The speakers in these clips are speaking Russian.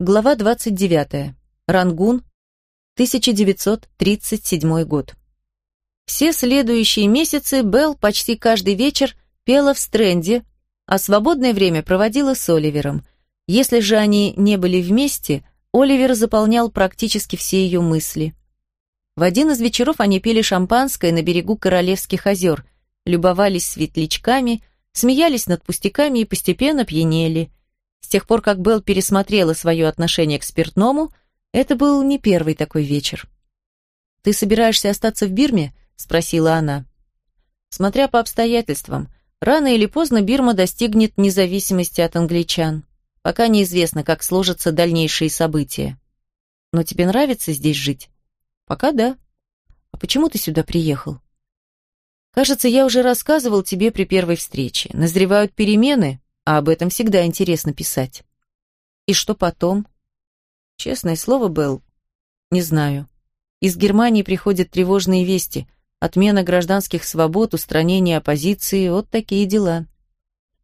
Глава 29. Рангун, 1937 год. Все следующие месяцы Белл почти каждый вечер пела в стренде, а свободное время проводила с Оливером. Если же они не были вместе, Оливер заполнял практически все ее мысли. В один из вечеров они пили шампанское на берегу Королевских озер, любовались светлячками, смеялись над пустяками и постепенно пьянели. С тех пор, как Белл пересмотрела свое отношение к спиртному, это был не первый такой вечер. «Ты собираешься остаться в Бирме?» – спросила она. «Смотря по обстоятельствам, рано или поздно Бирма достигнет независимости от англичан. Пока неизвестно, как сложатся дальнейшие события. Но тебе нравится здесь жить?» Пока да. А почему ты сюда приехал? Кажется, я уже рассказывал тебе при первой встрече. Назревают перемены, а об этом всегда интересно писать. И что потом? Честное слово, Белл, не знаю. Из Германии приходят тревожные вести. Отмена гражданских свобод, устранение оппозиции, вот такие дела.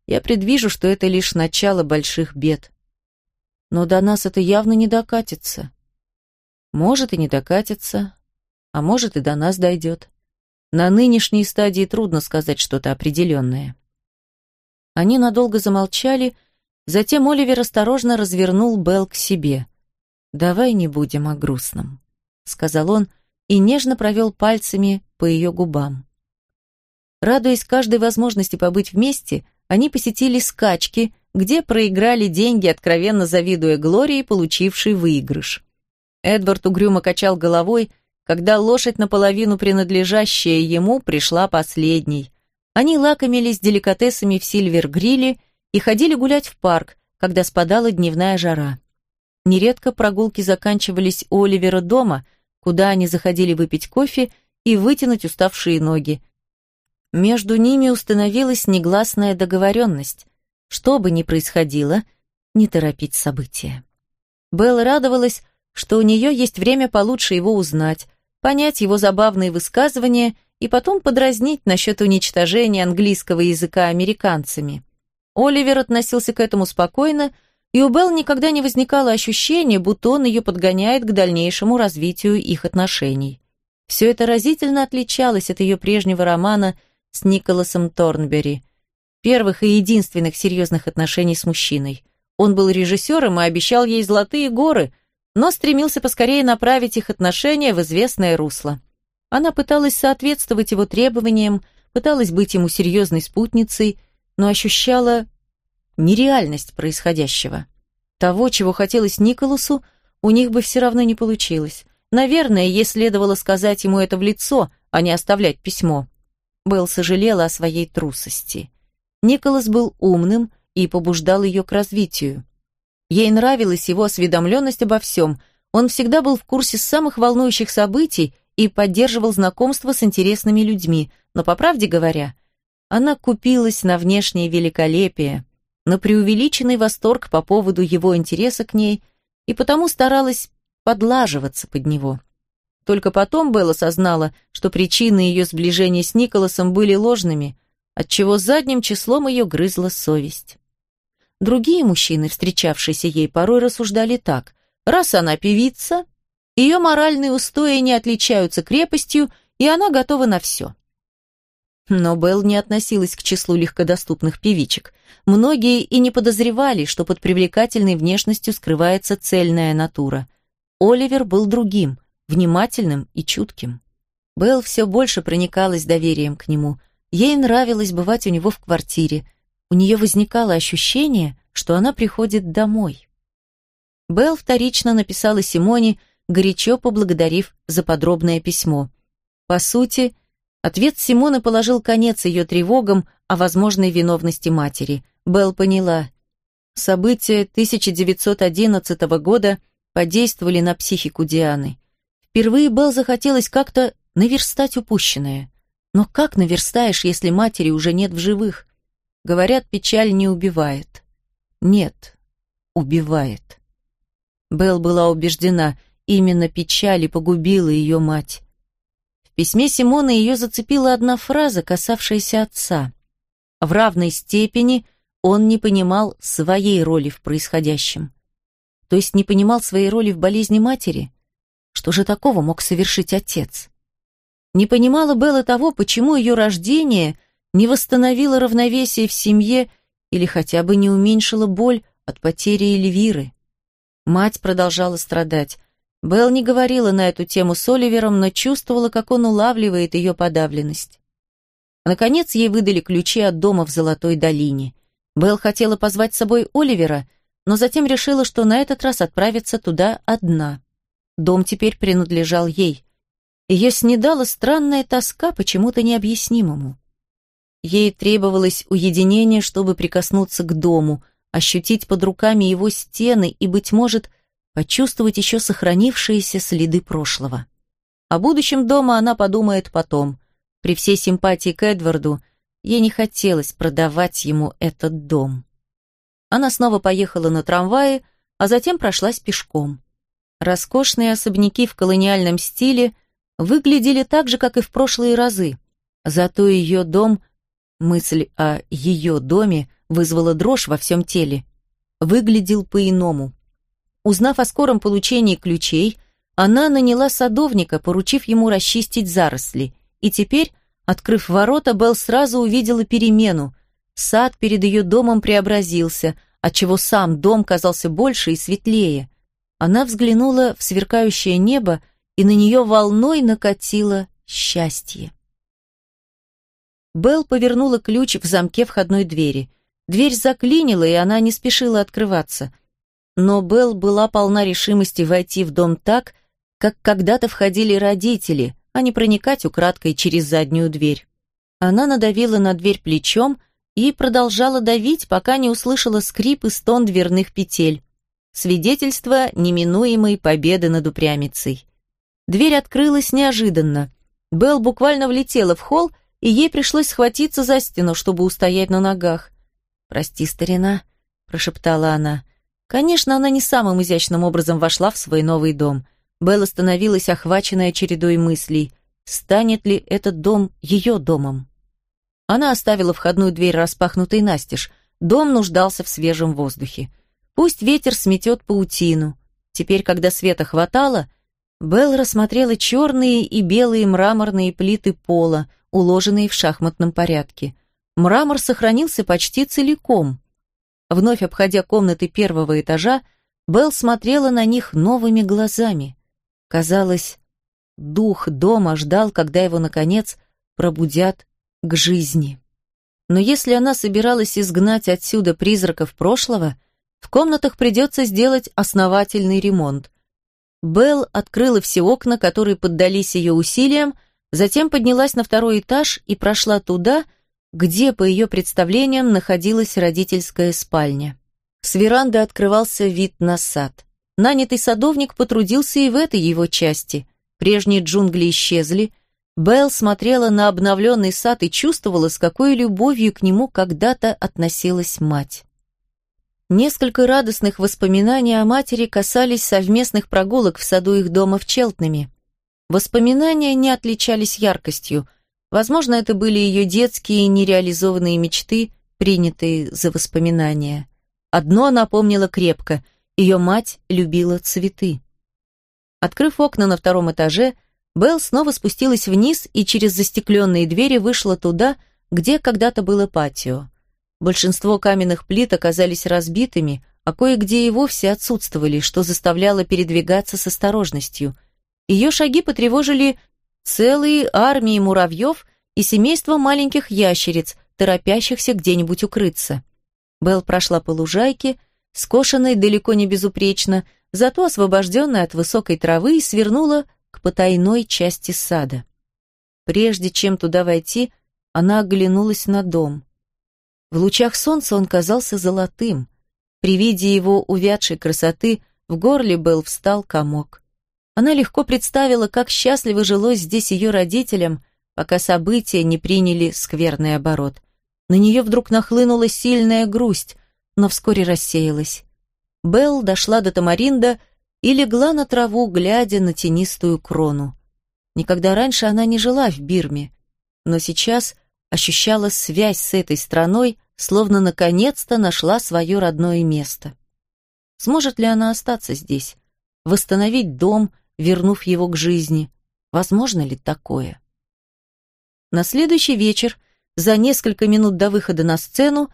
Я предвижу, что это лишь начало больших бед. Но до нас это явно не докатится. Может и не докатится, а может и до нас дойдет. На нынешней стадии трудно сказать что-то определенное. Они надолго замолчали, затем Оливер осторожно развернул Белл к себе. «Давай не будем о грустном», — сказал он и нежно провел пальцами по ее губам. Радуясь каждой возможности побыть вместе, они посетили скачки, где проиграли деньги, откровенно завидуя Глории, получившей выигрыш. Эдвард угрюмо качал головой, когда лошадь, наполовину принадлежащая ему, пришла последней. Они лакомились деликатесами в Сильвер-гриле и ходили гулять в парк, когда спадала дневная жара. Нередко прогулки заканчивались у Оливера дома, куда они заходили выпить кофе и вытянуть уставшие ноги. Между ними установилась негласная договоренность. Что бы ни происходило, не торопить события. Белла радовалась, что у нее есть время получше его узнать, понять его забавные высказывания и потом подразнить насчет уничтожения английского языка американцами. Оливер относился к этому спокойно, и у Белл никогда не возникало ощущения, будто он ее подгоняет к дальнейшему развитию их отношений. Все это разительно отличалось от ее прежнего романа с Николасом Торнбери, первых и единственных серьезных отношений с мужчиной. Он был режиссером и обещал ей золотые горы, но стремился поскорее направить их отношения в известное русло. Она пыталась соответствовать его требованиям, пыталась быть ему серьезной спутницей, но ощущала нереальность происходящего. Того, чего хотелось Николасу, у них бы все равно не получилось. Наверное, ей следовало сказать ему это в лицо, а не оставлять письмо. Белл сожалела о своей трусости. Николас был умным и побуждал ее к развитию. Ей нравилась его осведомленность обо всем. Он всегда был в курсе самых волнующих событий и поддерживал знакомства с интересными людьми. Но, по правде говоря, она купилась на внешнее великолепие, на преувеличенный восторг по поводу его интереса к ней и потому старалась подлаживаться под него. Только потом Белла осознала, что причины ее сближения с Николасом были ложными, отчего задним числом ее грызла совесть. Другие мужчины, встречавшиеся ей, порой рассуждали так. Раз она певица, ее моральные устои не отличаются крепостью, и она готова на все. Но Белл не относилась к числу легкодоступных певичек. Многие и не подозревали, что под привлекательной внешностью скрывается цельная натура. Оливер был другим, внимательным и чутким. Белл все больше проникалась доверием к нему. Ей нравилось бывать у него в квартире – у нее возникало ощущение, что она приходит домой. Белл вторично написала Симоне, горячо поблагодарив за подробное письмо. По сути, ответ Симоны положил конец ее тревогам о возможной виновности матери. Белл поняла. События 1911 года подействовали на психику Дианы. Впервые Белл захотелось как-то наверстать упущенное. Но как наверстаешь, если матери уже нет в живых? Говорят, печаль не убивает. Нет, убивает. Белл была убеждена, именно печаль и погубила ее мать. В письме Симона ее зацепила одна фраза, касавшаяся отца. В равной степени он не понимал своей роли в происходящем. то есть не понимал своей роли в болезни матери? Что же такого мог совершить отец? Не понимала Белла того, почему ее рождение не восстановило равновесие в семье или хотя бы не уменьшило боль от потери Эльвиры. Мать продолжала страдать. Белл не говорила на эту тему с Оливером, но чувствовала, как он улавливает ее подавленность. Наконец ей выдали ключи от дома в Золотой долине. Белл хотела позвать с собой Оливера, но затем решила, что на этот раз отправится туда одна. Дом теперь принадлежал ей. Ее снедала странная тоска почему-то необъяснимому. Ей требовалось уединение, чтобы прикоснуться к дому, ощутить под руками его стены и, быть может, почувствовать еще сохранившиеся следы прошлого. О будущем дома она подумает потом. При всей симпатии к Эдварду ей не хотелось продавать ему этот дом. Она снова поехала на трамвае, а затем прошлась пешком. Роскошные особняки в колониальном стиле выглядели так же, как и в прошлые разы. Зато ее дом, мысль о ее доме вызвала дрожь во всем теле, выглядел по-иному. Узнав о скором получении ключей, она наняла садовника, поручив ему расчистить заросли, и теперь, открыв ворота, Белл сразу увидела перемену. Сад перед ее домом преобразился, отчего сам дом казался больше и светлее. Она взглянула в сверкающее небо, и на нее волной накатило счастье. Белл повернула ключ в замке входной двери. Дверь заклинила, и она не спешила открываться. Но Белл была полна решимости войти в дом так, как когда-то входили родители, а не проникать украдкой через заднюю дверь. Она надавила на дверь плечом и продолжала давить, пока не услышала скрип и стон дверных петель. Свидетельство неминуемой победы над упрямицей. Дверь открылась неожиданно. Белл буквально влетела в холл, и ей пришлось схватиться за стену, чтобы устоять на ногах. «Прости, старина», — прошептала она. Конечно, она не самым изящным образом вошла в свой новый дом — Белла становилась охваченная чередой мыслей. Станет ли этот дом ее домом? Она оставила входную дверь распахнутой настежь. Дом нуждался в свежем воздухе. Пусть ветер сметет паутину. Теперь, когда света хватало, Белл рассмотрела черные и белые мраморные плиты пола, уложенные в шахматном порядке. Мрамор сохранился почти целиком. Вновь обходя комнаты первого этажа, Белл смотрела на них новыми глазами. Казалось, дух дома ждал, когда его, наконец, пробудят к жизни. Но если она собиралась изгнать отсюда призраков прошлого, в комнатах придется сделать основательный ремонт. Белл открыла все окна, которые поддались ее усилиям, затем поднялась на второй этаж и прошла туда, где, по ее представлениям, находилась родительская спальня. С веранды открывался вид на сад. Нанятый садовник потрудился и в этой его части. Прежние джунгли исчезли. Белл смотрела на обновленный сад и чувствовала, с какой любовью к нему когда-то относилась мать. Несколько радостных воспоминаний о матери касались совместных прогулок в саду их дома в Челтнаме. Воспоминания не отличались яркостью. Возможно, это были ее детские нереализованные мечты, принятые за воспоминания. Одно она помнила крепко – ее мать любила цветы. Открыв окна на втором этаже, Белл снова спустилась вниз и через застекленные двери вышла туда, где когда-то было патио. Большинство каменных плит оказались разбитыми, а кое-где и вовсе отсутствовали, что заставляло передвигаться с осторожностью. Ее шаги потревожили целые армии муравьев и семейство маленьких ящериц, торопящихся где-нибудь укрыться. Белл прошла по лужайке, скошенной далеко не безупречно, зато освобожденная от высокой травы и свернула к потайной части сада. Прежде чем туда войти, она оглянулась на дом. В лучах солнца он казался золотым. При виде его увядшей красоты в горле был встал комок. Она легко представила, как счастливо жилось здесь ее родителям, пока события не приняли скверный оборот. На нее вдруг нахлынула сильная грусть, но вскоре рассеялась. Белл дошла до Тамаринда и легла на траву, глядя на тенистую крону. Никогда раньше она не жила в Бирме, но сейчас ощущала связь с этой страной, словно наконец-то нашла свое родное место. Сможет ли она остаться здесь? Восстановить дом, вернув его к жизни? Возможно ли такое? На следующий вечер, за несколько минут до выхода на сцену,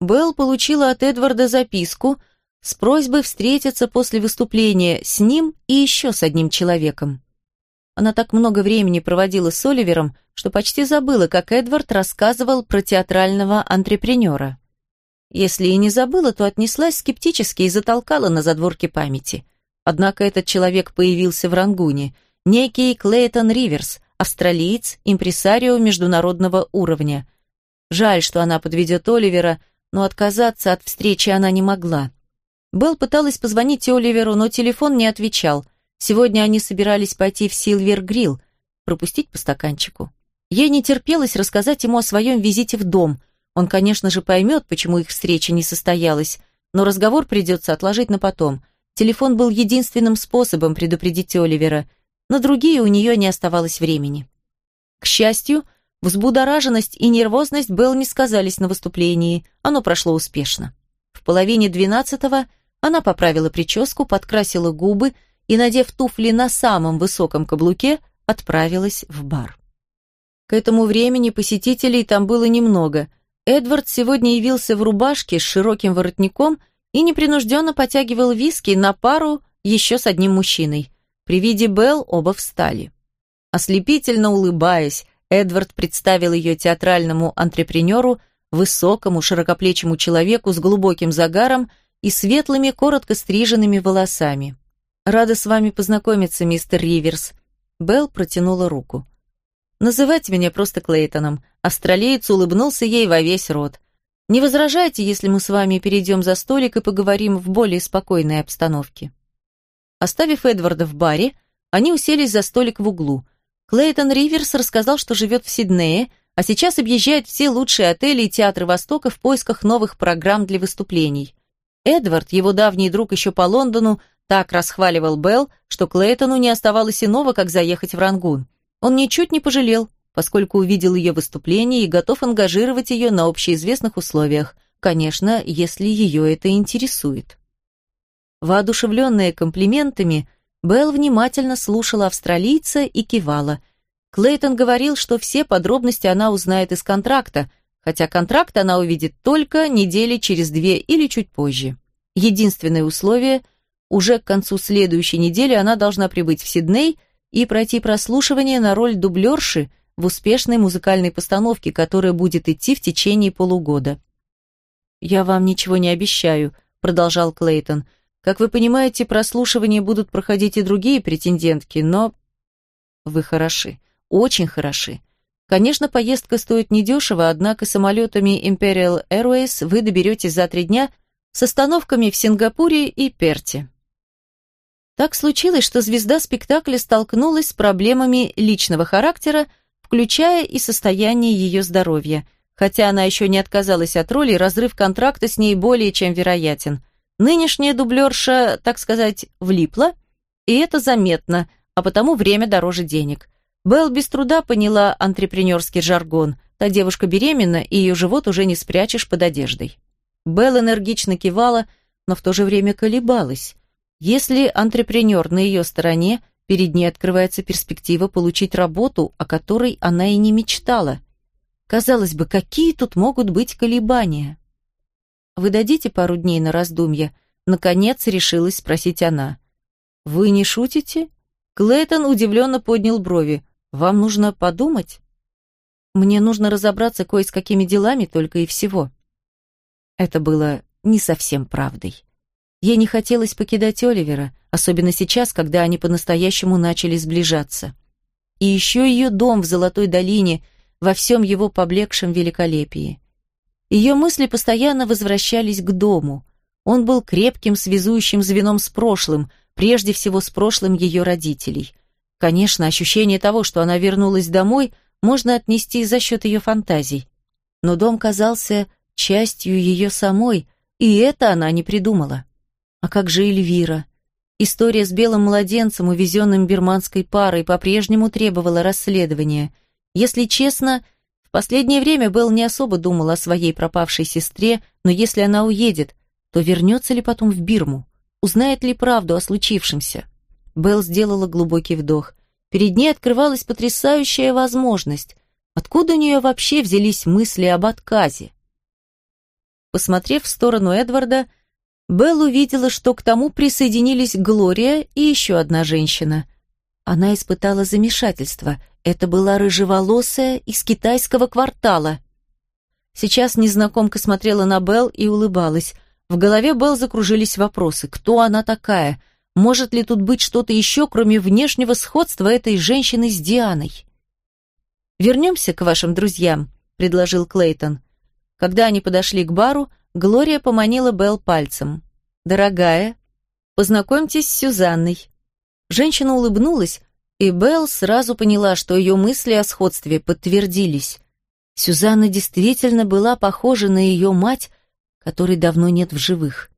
Белл получила от Эдварда записку с просьбой встретиться после выступления с ним и еще с одним человеком. Она так много времени проводила с Оливером, что почти забыла, как Эдвард рассказывал про театрального антрепренера. Если и не забыла, то отнеслась скептически и затолкала на задворке памяти. Однако этот человек появился в Рангуне, некий Клейтон Риверс, австралиец, импресарио международного уровня. Жаль, что она подведет Оливера, но отказаться от встречи она не могла. Белл пыталась позвонить Оливеру, но телефон не отвечал. Сегодня они собирались пойти в Силвер Грилл, пропустить по стаканчику. Ей не терпелось рассказать ему о своем визите в дом. Он, конечно же, поймет, почему их встреча не состоялась, но разговор придется отложить на потом. Телефон был единственным способом предупредить Оливера. На другие у нее не оставалось времени. К счастью, взбудораженность и нервозность Белл не сказались на выступлении. Оно прошло успешно. В половине двенадцатого она поправила прическу, подкрасила губы и, надев туфли на самом высоком каблуке, отправилась в бар. К этому времени посетителей там было немного. Эдвард сегодня явился в рубашке с широким воротником и непринужденно потягивал виски на пару еще с одним мужчиной. При виде Белл оба встали. Ослепительно улыбаясь, Эдвард представил ее театральному антрепренеру, высокому, широкоплечему человеку с глубоким загаром и светлыми, коротко стриженными волосами. «Рада с вами познакомиться, мистер Риверс». Белл протянула руку. «Называйте меня просто Клейтоном». Австралиец улыбнулся ей во весь рот. «Не возражайте, если мы с вами перейдем за столик и поговорим в более спокойной обстановке». Оставив Эдварда в баре, они уселись за столик в углу. Клейтон Риверс рассказал, что живет в Сиднее, а сейчас объезжает все лучшие отели и театры Востока в поисках новых программ для выступлений. Эдвард, его давний друг еще по Лондону, так расхваливал Белл, что Клейтону не оставалось иного, как заехать в Рангун. Он ничуть не пожалел, поскольку увидел ее выступление и готов ангажировать ее на общеизвестных условиях, конечно, если ее это интересует. Воодушевленная комплиментами, Белл внимательно слушала австралийца и кивала – Клейтон говорил, что все подробности она узнает из контракта, хотя контракт она увидит только недели через две или чуть позже. Единственное условие – уже к концу следующей недели она должна прибыть в Сидней и пройти прослушивание на роль дублерши в успешной музыкальной постановке, которая будет идти в течение полугода. «Я вам ничего не обещаю», – продолжал Клейтон. «Как вы понимаете, прослушивания будут проходить и другие претендентки, но...» «Вы хороши очень хороши. Конечно, поездка стоит недешево, однако самолетами Imperial Airways вы доберетесь за три дня с остановками в Сингапуре и Перте. Так случилось, что звезда спектакля столкнулась с проблемами личного характера, включая и состояние ее здоровья. Хотя она еще не отказалась от роли, разрыв контракта с ней более чем вероятен. Нынешняя дублерша, так сказать, влипла, и это заметно, а потому время дороже денег. Белл без труда поняла антрепренерский жаргон. Та девушка беременна, и ее живот уже не спрячешь под одеждой. Белл энергично кивала, но в то же время колебалась. Если антрепренер на ее стороне, перед ней открывается перспектива получить работу, о которой она и не мечтала. Казалось бы, какие тут могут быть колебания? «Вы дадите пару дней на раздумье?» Наконец решилась спросить она. «Вы не шутите?» Клейтон удивленно поднял брови. Вам нужно подумать? Мне нужно разобраться кое с какими делами только и всего. Это было не совсем правдой. Ей не хотелось покидать Оливера, особенно сейчас, когда они по-настоящему начали сближаться. И еще ее дом в Золотой долине во всем его поблекшем великолепии. Ее мысли постоянно возвращались к дому. Он был крепким связующим звеном с прошлым, прежде всего с прошлым ее родителей – Конечно, ощущение того, что она вернулась домой, можно отнести за счет ее фантазий. Но дом казался частью ее самой, и это она не придумала. А как же Эльвира? История с белым младенцем, увезенным бирманской парой, по-прежнему требовала расследования. Если честно, в последнее время Белл не особо думал о своей пропавшей сестре, но если она уедет, то вернется ли потом в Бирму? узнает ли правду о случившемся. Белл сделала глубокий вдох. Перед ней открывалась потрясающая возможность. Откуда у нее вообще взялись мысли об отказе? Посмотрев в сторону Эдварда, Белл увидела, что к тому присоединились Глория и еще одна женщина. Она испытала замешательство. Это была рыжеволосая из китайского квартала. Сейчас незнакомка смотрела на Белл и улыбалась. В голове Белл закружились вопросы. Кто она такая? Может ли тут быть что-то еще, кроме внешнего сходства этой женщины с Дианой? «Вернемся к вашим друзьям», — предложил Клейтон. Когда они подошли к бару, Глория поманила Белл пальцем. «Дорогая, познакомьтесь с Сюзанной». Женщина улыбнулась, и Белл сразу поняла, что ее мысли о сходстве подтвердились. Сюзанна действительно была похожа на ее мать, которой давно нет в живых.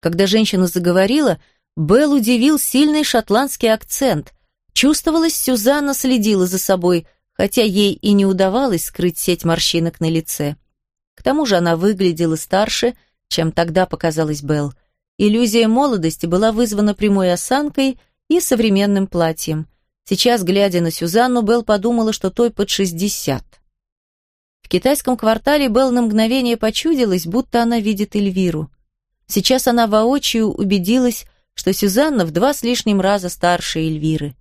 Когда женщина заговорила, Белл удивил сильный шотландский акцент. Чувствовалось, Сюзанна следила за собой, хотя ей и не удавалось скрыть сеть морщинок на лице. К тому же она выглядела старше, чем тогда показалась Белл. Иллюзия молодости была вызвана прямой осанкой и современным платьем. Сейчас, глядя на Сюзанну, Белл подумала, что той под шестьдесят. В китайском квартале Белл на мгновение почудилась, будто она видит Эльвиру. Сейчас она воочию убедилась, что Сюзанна в два с лишним раза старше Эльвиры.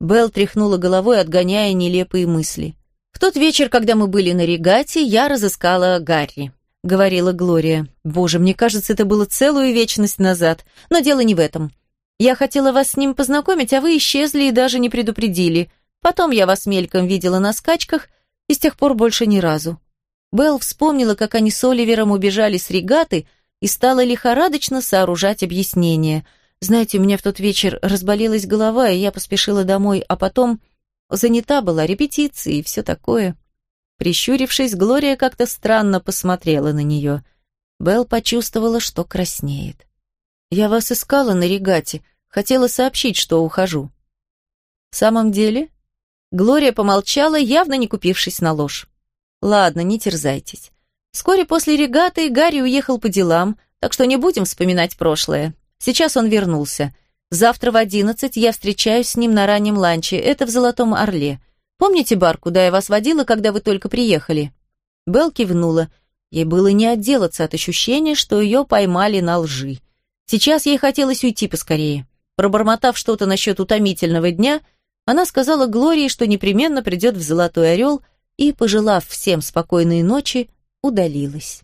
Белл тряхнула головой, отгоняя нелепые мысли. «В тот вечер, когда мы были на регате, я разыскала Гарри», — говорила Глория. «Боже, мне кажется, это было целую вечность назад. Но дело не в этом. Я хотела вас с ним познакомить, а вы исчезли и даже не предупредили. Потом я вас мельком видела на скачках, и с тех пор больше ни разу». Белл вспомнила, как они с Оливером убежали с регаты, и стала лихорадочно сооружать объяснение. «Знаете, у меня в тот вечер разболелась голова, и я поспешила домой, а потом...» Занята была репетицией и все такое. Прищурившись, Глория как-то странно посмотрела на нее. Белл почувствовала, что краснеет. «Я вас искала на регате, хотела сообщить, что ухожу». «В самом деле?» Глория помолчала, явно не купившись на ложь. «Ладно, не терзайтесь. Вскоре после регаты Гарри уехал по делам, так что не будем вспоминать прошлое. Сейчас он вернулся. Завтра в одиннадцать я встречаюсь с ним на раннем ланче. Это в Золотом Орле. Помните бар, куда я вас водила, когда вы только приехали?» Белл кивнула. Ей было не отделаться от ощущения, что ее поймали на лжи. Сейчас ей хотелось уйти поскорее. Пробормотав что-то насчет утомительного дня, она сказала Глории, что непременно придет в Золотой Орел, и, пожелав всем спокойной ночи, удалилась.